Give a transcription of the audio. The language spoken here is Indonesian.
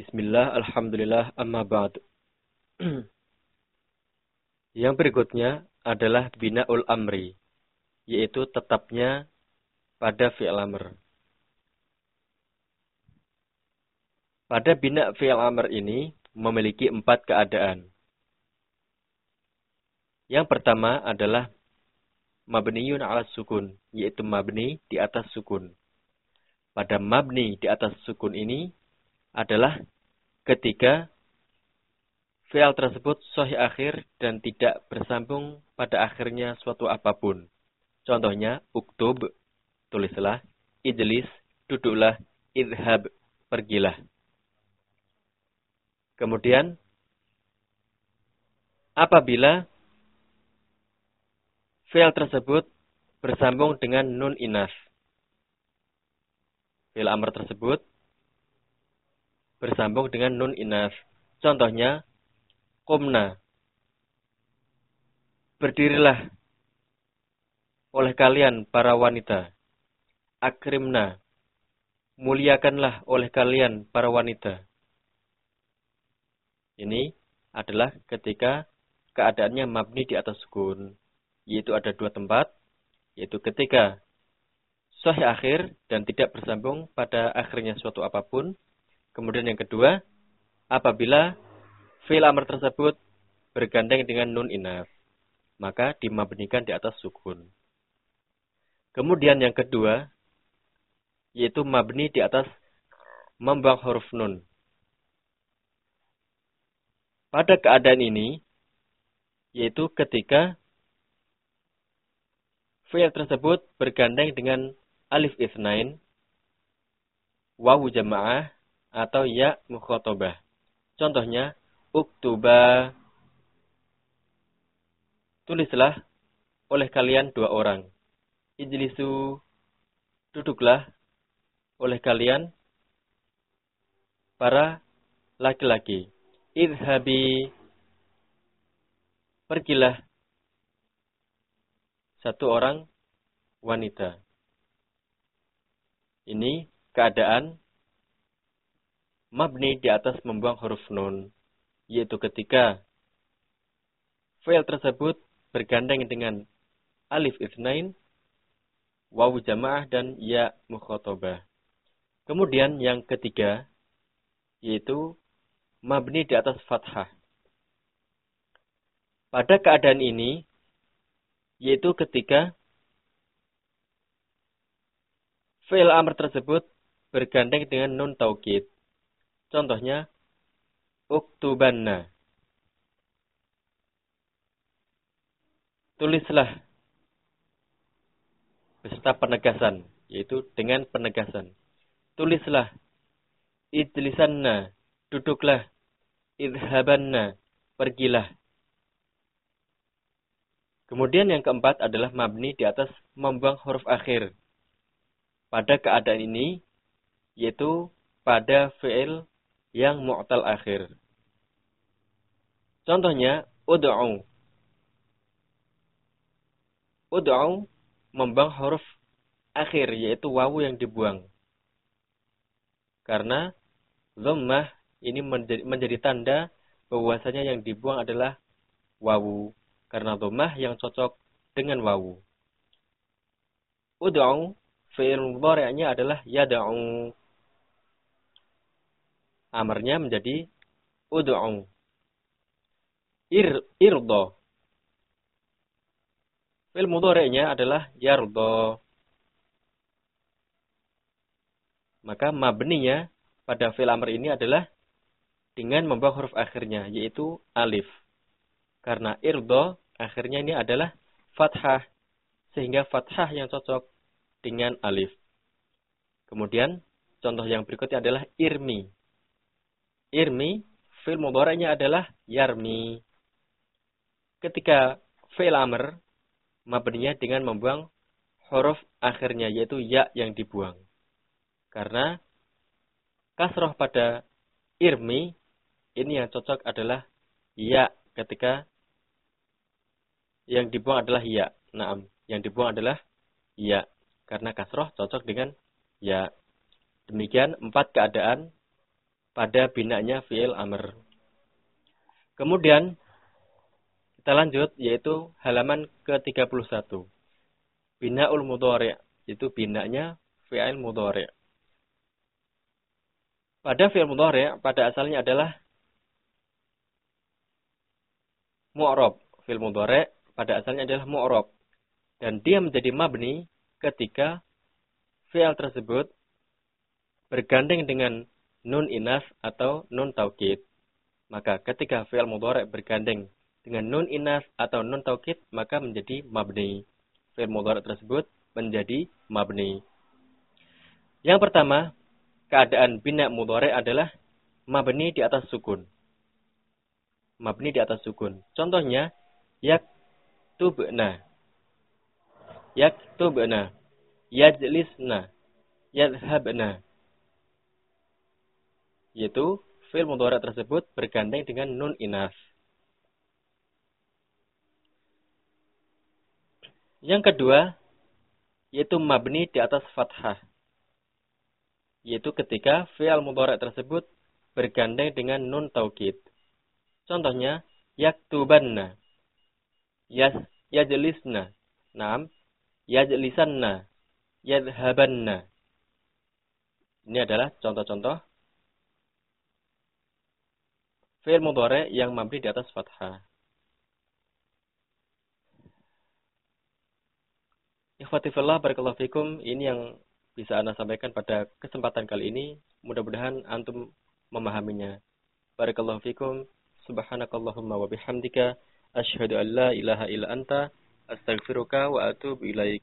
Bismillah, Alhamdulillah, amma ba'd. Yang berikutnya adalah bina'ul amri, yaitu tetapnya pada fi'il amr. Pada bina fi'il amr ini memiliki empat keadaan. Yang pertama adalah mabniyun ala sukun, yaitu mabni di atas sukun. Pada mabni di atas sukun ini adalah ketika fi'al tersebut sahih akhir dan tidak bersambung pada akhirnya suatu apa pun. Contohnya, uktub, tulislah, idlis, duduklah, idhab, pergilah. Kemudian, apabila fi'al tersebut bersambung dengan nun inas. Fi'al amr tersebut bersambung dengan nun inas. Contohnya, kumna. Berdirilah oleh kalian para wanita. Akrimna. Muliakanlah oleh kalian para wanita. Ini adalah ketika keadaannya mabni di atas sukun. Yaitu ada dua tempat. Yaitu ketika sahih akhir dan tidak bersambung pada akhirnya suatu apa pun Kemudian yang kedua, apabila fi'il amr tersebut bergandeng dengan nun inas, maka dimabnikan di atas sukun. Kemudian yang kedua, yaitu mabni di atas membuang huruf nun. Pada keadaan ini, yaitu ketika fi'il tersebut bergandeng dengan alif isnain, wawu jamaah, atau ya mukhotobah. Contohnya, uktuba. Tulislah oleh kalian dua orang. Ijlisu. Duduklah oleh kalian para laki-laki. Idhabi. Pergilah satu orang wanita. Ini keadaan mabni di atas membuang huruf nun, yaitu ketika file tersebut bergandeng dengan alif isnain, wawu jamaah, dan ya mukhotobah. Kemudian yang ketiga, yaitu mabni di atas fathah. Pada keadaan ini, yaitu ketika file amr tersebut bergandeng dengan nun taukid. Contohnya, uktubanna. Tulislah beserta penegasan, yaitu dengan penegasan. Tulislah idlisanna, duduklah idhabanna, pergilah. Kemudian yang keempat adalah mabni di atas membuang huruf akhir. Pada keadaan ini, yaitu pada fi'il yang mu'tal akhir. Contohnya, ud'u. Ud'u membuang huruf akhir, yaitu wawu yang dibuang. Karena dhammah ini menjadi, menjadi tanda bahwasanya yang dibuang adalah wawu. Karena dhammah yang cocok dengan wawu. Ud'u fi'il mudhari'nya adalah yad'u amarnya menjadi ud'u. Ir, irdo. Fil mudhari'nya adalah yardo. Maka mabninya pada fil amr ini adalah dengan membawa huruf akhirnya, yaitu alif. Karena irdo, akhirnya ini adalah fathah. Sehingga fathah yang cocok dengan alif. Kemudian, contoh yang berikutnya adalah irmi. Irmi, fil mudhari'nya adalah yarmi. Ketika fil amr, mabninya dengan membuang huruf akhirnya, yaitu ya yang dibuang. Karena kasroh pada irmi, ini yang cocok adalah ya ketika yang dibuang adalah ya. Naam, yang dibuang adalah ya. Karena kasroh cocok dengan ya. Demikian empat keadaan pada binanya fi'il amr. Kemudian kita lanjut yaitu halaman ke-31. Bina'ul mudhari' itu binanya fi'il mudhari'. Pada fi'il mudhari' pada asalnya adalah mu'rab. Fi'il mudhari' pada asalnya adalah mu'rab dan dia menjadi mabni ketika fi'il tersebut bergandeng dengan nun inas atau nun taukid. Maka ketika fi'il mudhari' bergandeng dengan nun inas atau nun taukid maka menjadi mabni. Fi'il mudhari' tersebut menjadi mabni. Yang pertama, keadaan bina mudhari adalah mabni di atas sukun. Mabni di atas sukun. Contohnya, yaktubna. Yaktubna. Yajlisna. Yadhabna. Yaitu, fil mudhari tersebut bergandeng dengan nun inas. Yang kedua, yaitu mabni di atas fathah yaitu ketika fi'al mudhari' tersebut bergandeng dengan nun taukid. Contohnya yaktubanna, yas yajlisna, nam yajlisanna, yadhabanna. Ini adalah contoh-contoh fi'il mudhari' yang mabni di atas fathah. Ikhwati fillah barakallahu fikum, ini yang bisa Anda sampaikan pada kesempatan kali ini. Mudah-mudahan antum memahaminya. Barakallahu fikum. Subhanakallahumma wa bihamdika. Ashhadu an la ilaha illa anta. Astaghfiruka wa atubu ilaik.